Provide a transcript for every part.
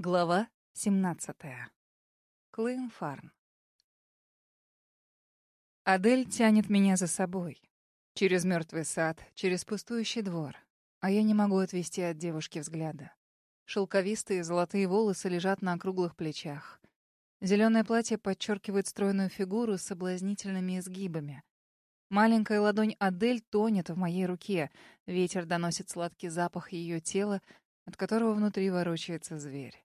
Глава 17. Клейн Фарн. Адель тянет меня за собой. Через мертвый сад, через пустующий двор. А я не могу отвести от девушки взгляда. Шелковистые золотые волосы лежат на округлых плечах. Зеленое платье подчеркивает стройную фигуру с соблазнительными изгибами. Маленькая ладонь Адель тонет в моей руке. Ветер доносит сладкий запах ее тела, от которого внутри ворочается зверь.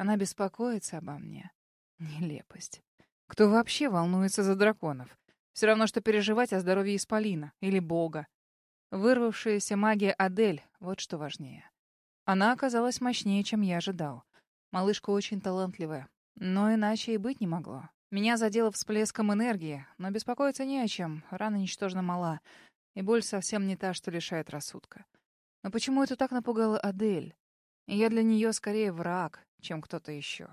Она беспокоится обо мне. Нелепость. Кто вообще волнуется за драконов? Все равно, что переживать о здоровье Исполина или Бога. Вырвавшаяся магия Адель — вот что важнее. Она оказалась мощнее, чем я ожидал. Малышка очень талантливая. Но иначе и быть не могло. Меня задело всплеском энергии, но беспокоиться не о чем. Рана ничтожно мала. И боль совсем не та, что лишает рассудка. Но почему это так напугало Адель? Я для нее скорее враг, чем кто-то еще.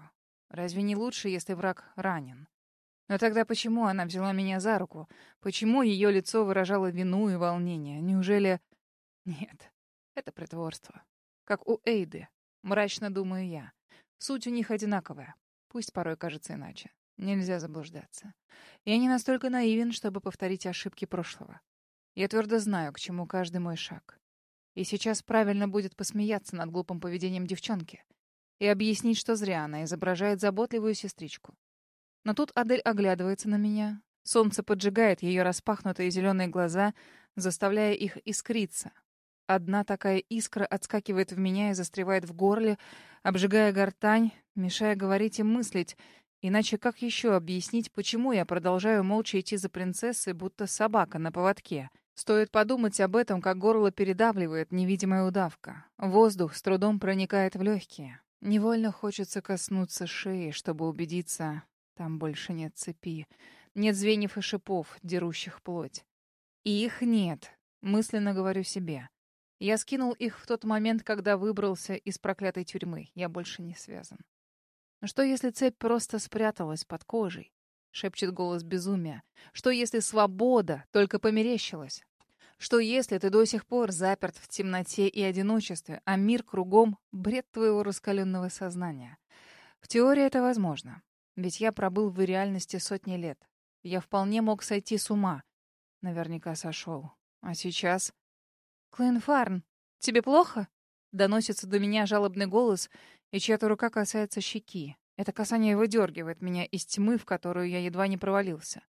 Разве не лучше, если враг ранен? Но тогда почему она взяла меня за руку? Почему ее лицо выражало вину и волнение? Неужели... Нет, это притворство. Как у Эйды. Мрачно думаю я. Суть у них одинаковая. Пусть порой кажется иначе. Нельзя заблуждаться. Я не настолько наивен, чтобы повторить ошибки прошлого. Я твердо знаю, к чему каждый мой шаг. И сейчас правильно будет посмеяться над глупым поведением девчонки и объяснить, что зря она изображает заботливую сестричку. Но тут Адель оглядывается на меня. Солнце поджигает ее распахнутые зеленые глаза, заставляя их искриться. Одна такая искра отскакивает в меня и застревает в горле, обжигая гортань, мешая говорить и мыслить. Иначе как еще объяснить, почему я продолжаю молча идти за принцессой, будто собака на поводке — Стоит подумать об этом, как горло передавливает невидимая удавка. Воздух с трудом проникает в легкие. Невольно хочется коснуться шеи, чтобы убедиться, там больше нет цепи, нет звеньев и шипов, дерущих плоть. И их нет, мысленно говорю себе. Я скинул их в тот момент, когда выбрался из проклятой тюрьмы. Я больше не связан. Но что, если цепь просто спряталась под кожей? шепчет голос безумия. Что если свобода только померещилась? Что если ты до сих пор заперт в темноте и одиночестве, а мир кругом — бред твоего раскаленного сознания? В теории это возможно. Ведь я пробыл в реальности сотни лет. Я вполне мог сойти с ума. Наверняка сошел. А сейчас... «Клейн тебе плохо?» Доносится до меня жалобный голос, и чья-то рука касается щеки. Это касание выдергивает меня из тьмы, в которую я едва не провалился.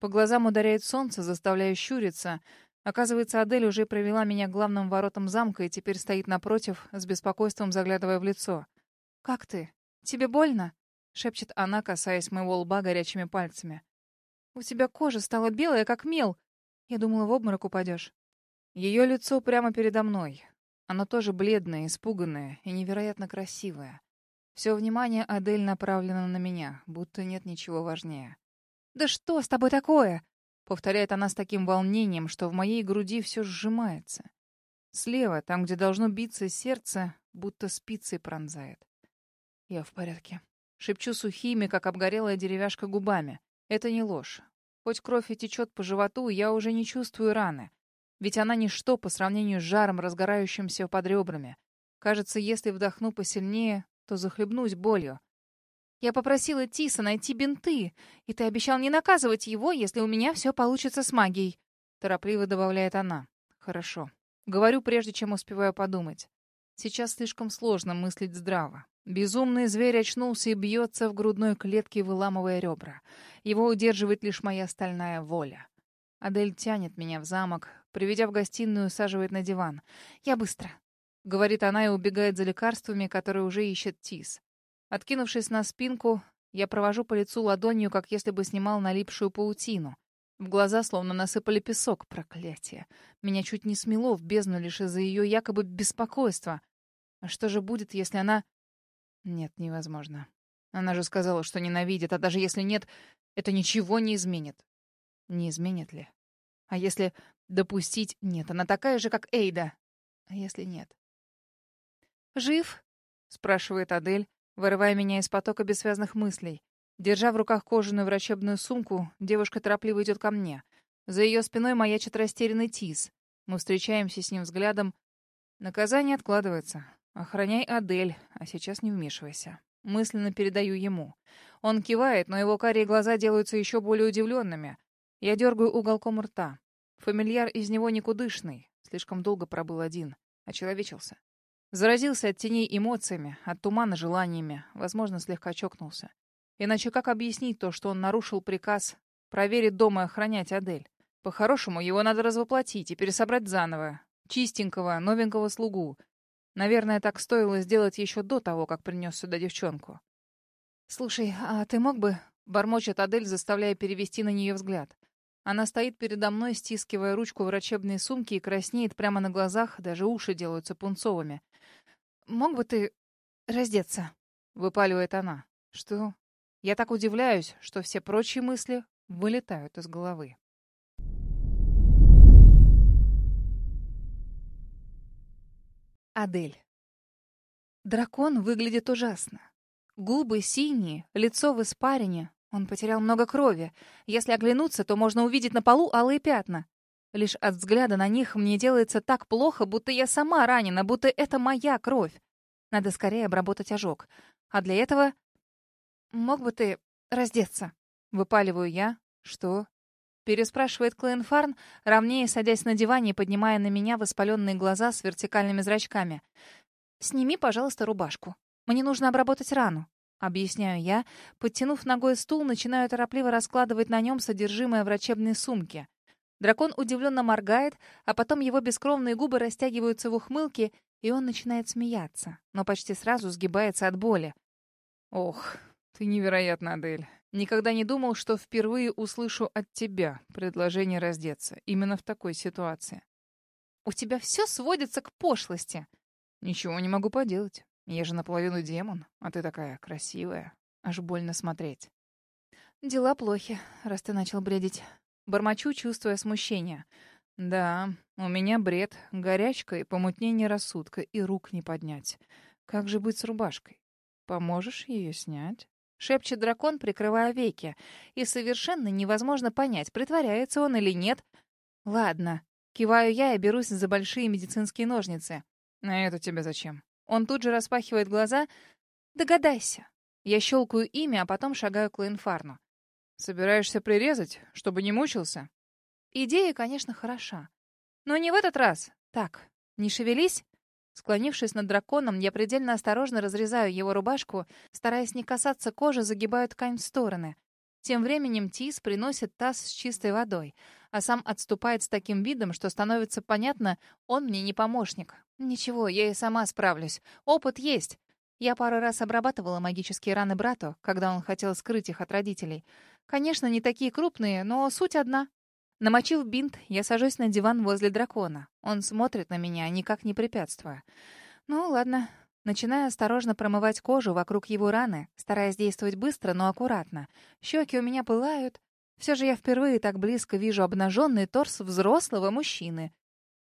По глазам ударяет солнце, заставляя щуриться. Оказывается, Адель уже провела меня к главным воротам замка и теперь стоит напротив, с беспокойством заглядывая в лицо. «Как ты? Тебе больно?» — шепчет она, касаясь моего лба горячими пальцами. «У тебя кожа стала белая, как мел. Я думала, в обморок упадешь». Ее лицо прямо передо мной. Оно тоже бледное, испуганное и невероятно красивое. Все внимание Адель направлено на меня, будто нет ничего важнее. «Да что с тобой такое?» — повторяет она с таким волнением, что в моей груди все сжимается. Слева, там, где должно биться сердце, будто спицей пронзает. Я в порядке. Шепчу сухими, как обгорелая деревяшка губами. Это не ложь. Хоть кровь и течет по животу, я уже не чувствую раны. Ведь она ничто по сравнению с жаром, разгорающимся под ребрами. Кажется, если вдохну посильнее, то захлебнусь болью. Я попросила Тиса найти бинты, и ты обещал не наказывать его, если у меня все получится с магией. Торопливо добавляет она. Хорошо. Говорю, прежде чем успеваю подумать. Сейчас слишком сложно мыслить здраво. Безумный зверь очнулся и бьется в грудной клетке, выламывая ребра. Его удерживает лишь моя стальная воля. Адель тянет меня в замок, приведя в гостиную, усаживает на диван. «Я быстро. — говорит она и убегает за лекарствами, которые уже ищет Тис. Откинувшись на спинку, я провожу по лицу ладонью, как если бы снимал налипшую паутину. В глаза словно насыпали песок, проклятие. Меня чуть не смело в бездну лишь из-за ее якобы беспокойства. А что же будет, если она... Нет, невозможно. Она же сказала, что ненавидит, а даже если нет, это ничего не изменит. Не изменит ли? А если допустить... Нет, она такая же, как Эйда. А если нет? «Жив?» — спрашивает Адель, вырывая меня из потока бессвязных мыслей. Держа в руках кожаную врачебную сумку, девушка торопливо идет ко мне. За ее спиной маячит растерянный Тис. Мы встречаемся с ним взглядом. Наказание откладывается. Охраняй Адель, а сейчас не вмешивайся. Мысленно передаю ему. Он кивает, но его карие глаза делаются еще более удивленными. Я дергаю уголком рта. Фамильяр из него никудышный. Слишком долго пробыл один. Очеловечился. Заразился от теней эмоциями, от тумана желаниями. Возможно, слегка чокнулся. Иначе как объяснить то, что он нарушил приказ проверить дома и охранять Адель? По-хорошему, его надо развоплотить и пересобрать заново. Чистенького, новенького слугу. Наверное, так стоило сделать еще до того, как принес сюда девчонку. «Слушай, а ты мог бы...» — бормочет Адель, заставляя перевести на нее взгляд. Она стоит передо мной, стискивая ручку врачебной сумки и краснеет прямо на глазах, даже уши делаются пунцовыми. «Мог бы ты раздеться?» — выпаливает она. «Что?» Я так удивляюсь, что все прочие мысли вылетают из головы. Адель. Дракон выглядит ужасно. Губы синие, лицо в испарине. Он потерял много крови. Если оглянуться, то можно увидеть на полу алые пятна. Лишь от взгляда на них мне делается так плохо, будто я сама ранена, будто это моя кровь. Надо скорее обработать ожог. А для этого... Мог бы ты раздеться? Выпаливаю я. Что? Переспрашивает Клейн Фарн, ровнее садясь на диване и поднимая на меня воспаленные глаза с вертикальными зрачками. «Сними, пожалуйста, рубашку. Мне нужно обработать рану». Объясняю я. Подтянув ногой стул, начинаю торопливо раскладывать на нем содержимое врачебной сумки. Дракон удивленно моргает, а потом его бескровные губы растягиваются в ухмылке, и он начинает смеяться, но почти сразу сгибается от боли. «Ох, ты невероятна, Адель. Никогда не думал, что впервые услышу от тебя предложение раздеться. Именно в такой ситуации. У тебя все сводится к пошлости. Ничего не могу поделать. Я же наполовину демон, а ты такая красивая. Аж больно смотреть. Дела плохи, раз ты начал бредить. Бормочу, чувствуя смущение. Да, у меня бред, горячка и помутнение рассудка, и рук не поднять. Как же быть с рубашкой? Поможешь ее снять? шепчет дракон, прикрывая веки. И совершенно невозможно понять, притворяется он или нет. Ладно. Киваю я и берусь за большие медицинские ножницы. А это тебе зачем? Он тут же распахивает глаза. Догадайся. Я щелкаю имя, а потом шагаю к Лейнфарну. Собираешься прирезать, чтобы не мучился? Идея, конечно, хороша. Но не в этот раз. Так, не шевелись. Склонившись над драконом, я предельно осторожно разрезаю его рубашку, стараясь не касаться кожи, загибаю ткань в стороны. Тем временем Тис приносит таз с чистой водой, а сам отступает с таким видом, что становится понятно, он мне не помощник. Ничего, я и сама справлюсь. Опыт есть. Я пару раз обрабатывала магические раны брату, когда он хотел скрыть их от родителей. Конечно, не такие крупные, но суть одна. Намочив бинт, я сажусь на диван возле дракона. Он смотрит на меня, никак не препятствуя. Ну, ладно. Начинаю осторожно промывать кожу вокруг его раны, стараясь действовать быстро, но аккуратно. Щеки у меня пылают. Все же я впервые так близко вижу обнаженный торс взрослого мужчины.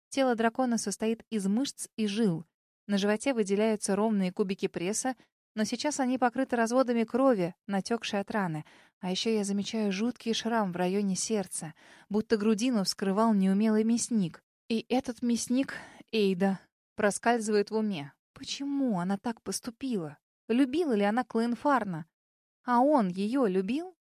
Тело дракона состоит из мышц и жил. На животе выделяются ровные кубики пресса, но сейчас они покрыты разводами крови, натекшей от раны — а еще я замечаю жуткий шрам в районе сердца, будто грудину вскрывал неумелый мясник. И этот мясник, Эйда, проскальзывает в уме. Почему она так поступила? Любила ли она Клоенфарна? А он ее любил?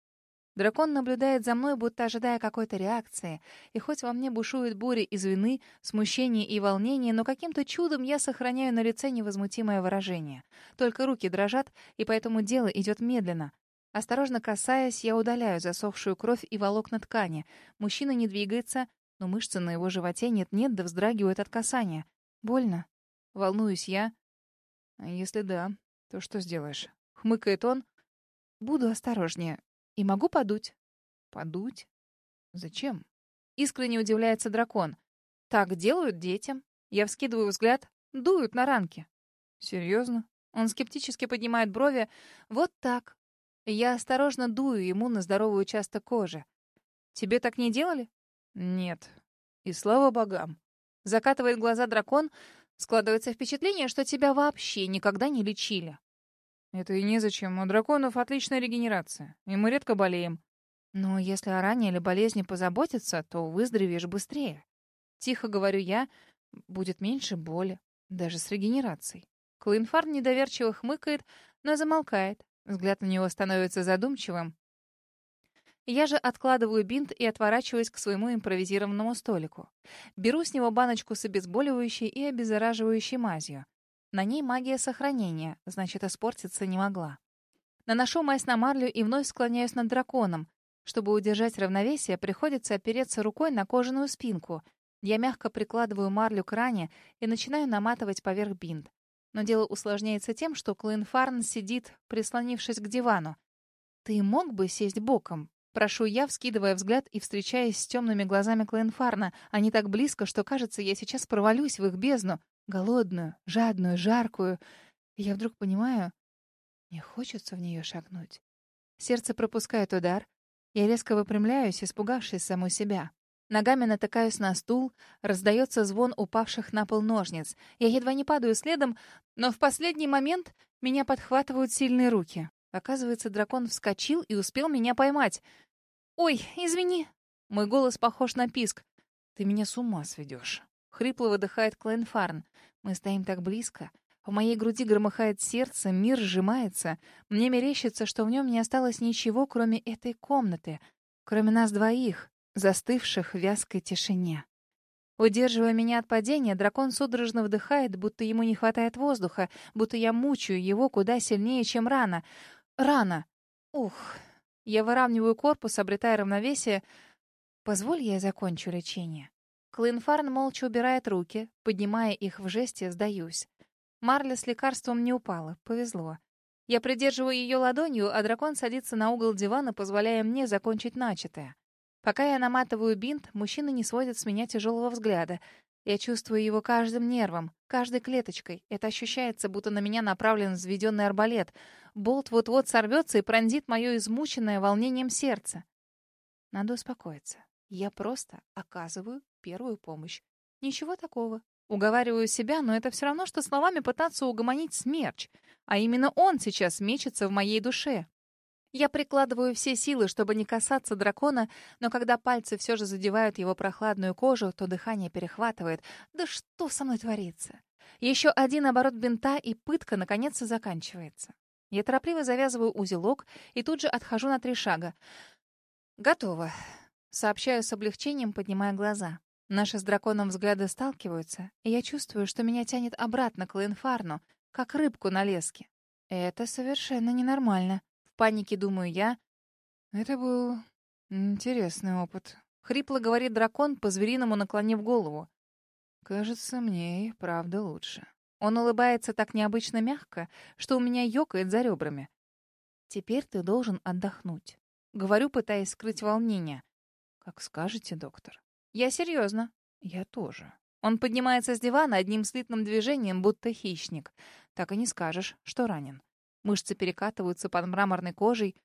Дракон наблюдает за мной, будто ожидая какой-то реакции, и хоть во мне бушует буря из вины, смущения и волнения, но каким-то чудом я сохраняю на лице невозмутимое выражение. Только руки дрожат, и поэтому дело идет медленно. Осторожно касаясь, я удаляю засохшую кровь и волокна ткани. Мужчина не двигается, но мышцы на его животе нет-нет да вздрагивают от касания. Больно. Волнуюсь я. Если да, то что сделаешь? Хмыкает он. Буду осторожнее. И могу подуть. Подуть? Зачем? Искренне удивляется дракон. Так делают детям. Я вскидываю взгляд. Дуют на ранки. Серьезно? Он скептически поднимает брови. Вот так. Я осторожно дую ему на здоровый участок кожи. «Тебе так не делали?» «Нет. И слава богам». Закатывает глаза дракон. Складывается впечатление, что тебя вообще никогда не лечили. Это и незачем. У драконов отличная регенерация, и мы редко болеем. Но если о ране или болезни позаботиться, то выздоровеешь быстрее. Тихо говорю я, будет меньше боли, даже с регенерацией. Клоинфарн недоверчиво хмыкает, но замолкает. Взгляд на него становится задумчивым. Я же откладываю бинт и отворачиваюсь к своему импровизированному столику. Беру с него баночку с обезболивающей и обеззараживающей мазью. На ней магия сохранения, значит, испортиться не могла. Наношу мазь на марлю и вновь склоняюсь над драконом. Чтобы удержать равновесие, приходится опереться рукой на кожаную спинку. Я мягко прикладываю марлю к ране и начинаю наматывать поверх бинт. Но дело усложняется тем, что Клоинфарн сидит, прислонившись к дивану. «Ты мог бы сесть боком?» Прошу я, вскидывая взгляд и встречаясь с темными глазами Клоенфарна. Они так близко, что, кажется, я сейчас провалюсь в их бездну. Голодную, жадную, жаркую. И я вдруг понимаю, мне хочется в нее шагнуть. Сердце пропускает удар. Я резко выпрямляюсь, испугавшись саму себя. Ногами натыкаюсь на стул, раздается звон упавших на пол ножниц. Я едва не падаю следом, но в последний момент меня подхватывают сильные руки. Оказывается, дракон вскочил и успел меня поймать. «Ой, извини!» Мой голос похож на писк. «Ты меня с ума сведешь!» Хрипло выдыхает Клайнфарн. Мы стоим так близко. В моей груди громыхает сердце, мир сжимается. Мне мерещится, что в нем не осталось ничего, кроме этой комнаты. Кроме нас двоих, застывших в вязкой тишине. Удерживая меня от падения, дракон судорожно вдыхает, будто ему не хватает воздуха, будто я мучаю его куда сильнее, чем рано. Рано. Ух, я выравниваю корпус, обретая равновесие. Позволь, я закончу лечение. Клинфарн молча убирает руки, поднимая их в жесте, сдаюсь. Марля с лекарством не упала, повезло. Я придерживаю ее ладонью, а дракон садится на угол дивана, позволяя мне закончить начатое. Пока я наматываю бинт, мужчина не сводит с меня тяжелого взгляда. Я чувствую его каждым нервом, каждой клеточкой. Это ощущается, будто на меня направлен взведенный арбалет. Болт вот-вот сорвется и пронзит мое измученное волнением сердце. Надо успокоиться. Я просто оказываю первую помощь. Ничего такого. Уговариваю себя, но это все равно, что словами пытаться угомонить смерч. А именно он сейчас мечется в моей душе. Я прикладываю все силы, чтобы не касаться дракона, но когда пальцы все же задевают его прохладную кожу, то дыхание перехватывает. Да что со мной творится? Еще один оборот бинта, и пытка наконец заканчивается. Я торопливо завязываю узелок и тут же отхожу на три шага. «Готово», — сообщаю с облегчением, поднимая глаза. Наши с драконом взгляды сталкиваются, и я чувствую, что меня тянет обратно к Лейнфарну, как рыбку на леске. Это совершенно ненормально. В панике думаю я. Это был интересный опыт. Хрипло говорит дракон, по-звериному наклонив голову. Кажется, мне и правда лучше. Он улыбается так необычно мягко, что у меня ёкает за ребрами. Теперь ты должен отдохнуть. Говорю, пытаясь скрыть волнение. Как скажете, доктор. Я серьезно. Я тоже. Он поднимается с дивана одним слитным движением, будто хищник. Так и не скажешь, что ранен. Мышцы перекатываются под мраморной кожей.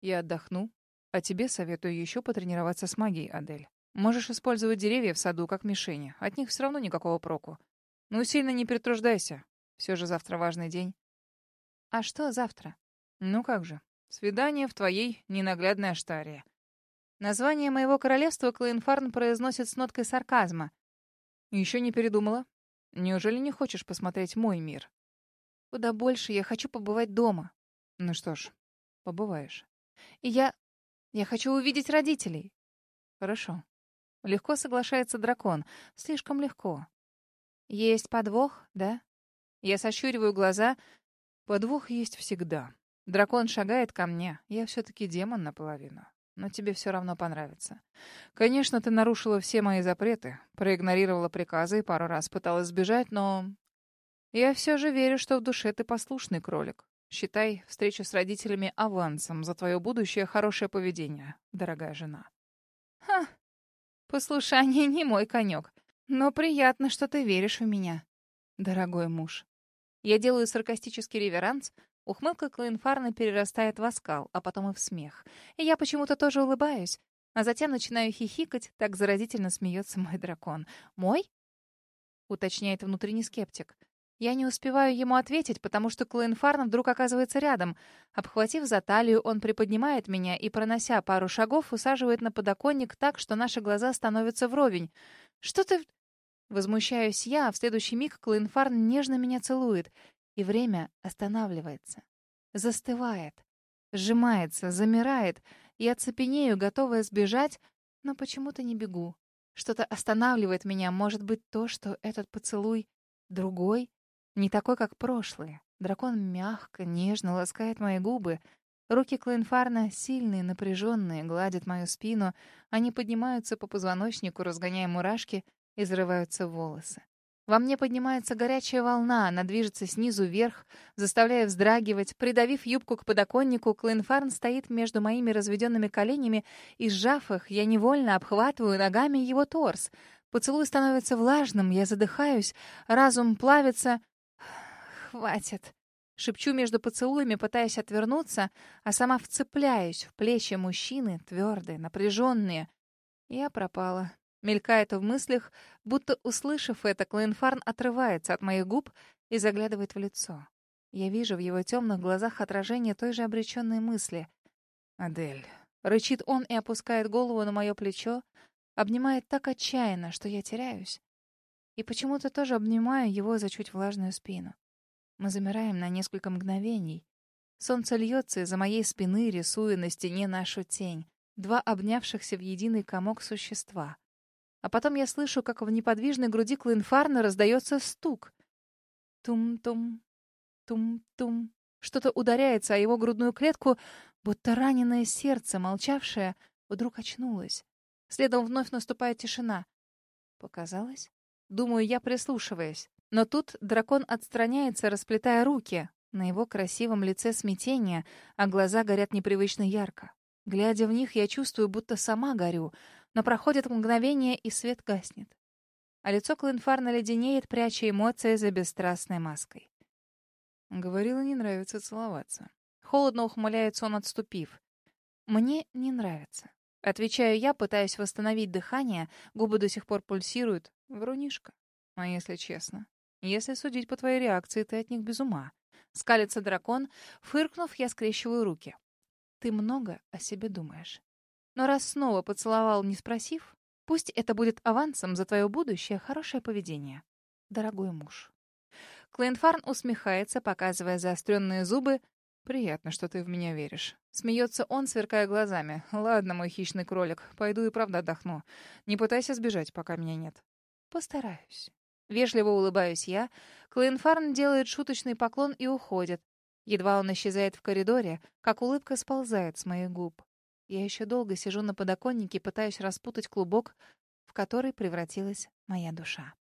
Я отдохну. А тебе советую еще потренироваться с магией, Адель. Можешь использовать деревья в саду как мишени. От них все равно никакого проку. Ну, сильно не перетруждайся. Все же завтра важный день. А что завтра? Ну как же. Свидание в твоей ненаглядной Аштарии. Название моего королевства Клоинфарн произносит с ноткой сарказма. Еще не передумала? Неужели не хочешь посмотреть мой мир? Куда больше я хочу побывать дома. Ну что ж, побываешь. И я... я хочу увидеть родителей. Хорошо. Легко соглашается дракон. Слишком легко. Есть подвох, да? Я сощуриваю глаза. Подвох есть всегда. Дракон шагает ко мне. Я все-таки демон наполовину. Но тебе все равно понравится. Конечно, ты нарушила все мои запреты, проигнорировала приказы и пару раз пыталась сбежать, но я все же верю, что в душе ты послушный кролик. Считай встречу с родителями авансом за твое будущее хорошее поведение, дорогая жена. Ха, послушание не мой конек. Но приятно, что ты веришь в меня, дорогой муж. Я делаю саркастический реверанс. Ухмылка Клоинфарна перерастает в оскал, а потом и в смех. И я почему-то тоже улыбаюсь. А затем начинаю хихикать, так заразительно смеется мой дракон. «Мой?» — уточняет внутренний скептик. Я не успеваю ему ответить, потому что Клоенфарн вдруг оказывается рядом. Обхватив за талию, он приподнимает меня и, пронося пару шагов, усаживает на подоконник так, что наши глаза становятся вровень. «Что ты...» Возмущаюсь я, а в следующий миг Клоенфарн нежно меня целует. и время останавливается, застывает, сжимается, замирает, и оцепенею, готовая сбежать, но почему-то не бегу. Что-то останавливает меня, может быть, то, что этот поцелуй другой, не такой, как прошлые. Дракон мягко, нежно ласкает мои губы. Руки Клоенфарна, сильные, напряженные, гладят мою спину. Они поднимаются по позвоночнику, разгоняя мурашки, и взрываются волосы. Во мне поднимается горячая волна, она движется снизу вверх, заставляя вздрагивать. Придавив юбку к подоконнику, Клоенфарн стоит между моими разведенными коленями, и, сжав их, я невольно обхватываю ногами его торс. Поцелуй становится влажным, я задыхаюсь, разум плавится, «Хватит!» Шепчу между поцелуями, пытаясь отвернуться, а сама вцепляюсь в плечи мужчины, твердые, напряженные. Я пропала. Мелькает в мыслях, будто, услышав это, Клоенфарн отрывается от моих губ и заглядывает в лицо. Я вижу в его темных глазах отражение той же обреченной мысли. «Адель». Рычит он и опускает голову на мое плечо, обнимает так отчаянно, что я теряюсь. И почему-то тоже обнимаю его за чуть влажную спину. Мы замираем на несколько мгновений. Солнце льется из-за моей спины, рисуя на стене нашу тень. Два обнявшихся в единый комок существа. А потом я слышу, как в неподвижной груди Клинфарна раздается стук. Тум-тум, тум-тум. Что-то ударяется о его грудную клетку, будто раненое сердце, молчавшее, вдруг очнулось. Следом вновь наступает тишина. Показалось? Думаю я, прислушиваясь. Но тут дракон отстраняется, расплетая руки. На его красивом лице смятение, а глаза горят непривычно ярко. Глядя в них, я чувствую, будто сама горю, но проходит мгновение, и свет гаснет. А лицо Клинфарна леденеет, пряча эмоции за бесстрастной маской. Говорила, не нравится целоваться. Холодно ухмыляется он, отступив. Мне не нравится. Отвечаю я, пытаясь восстановить дыхание, губы до сих пор пульсируют. Врунишка. А если честно? Если судить по твоей реакции, ты от них без ума. Скалится дракон. Фыркнув, я скрещиваю руки. Ты много о себе думаешь. Но раз снова поцеловал, не спросив, пусть это будет авансом за твое будущее хорошее поведение. Дорогой муж. Клейнфарн усмехается, показывая заостренные зубы. «Приятно, что ты в меня веришь». Смеется он, сверкая глазами. «Ладно, мой хищный кролик, пойду и правда отдохну. Не пытайся сбежать, пока меня нет». «Постараюсь». Вежливо улыбаюсь я. Клейнфарн делает шуточный поклон и уходит. Едва он исчезает в коридоре, как улыбка сползает с моих губ. Я еще долго сижу на подоконнике, пытаюсь распутать клубок, в который превратилась моя душа.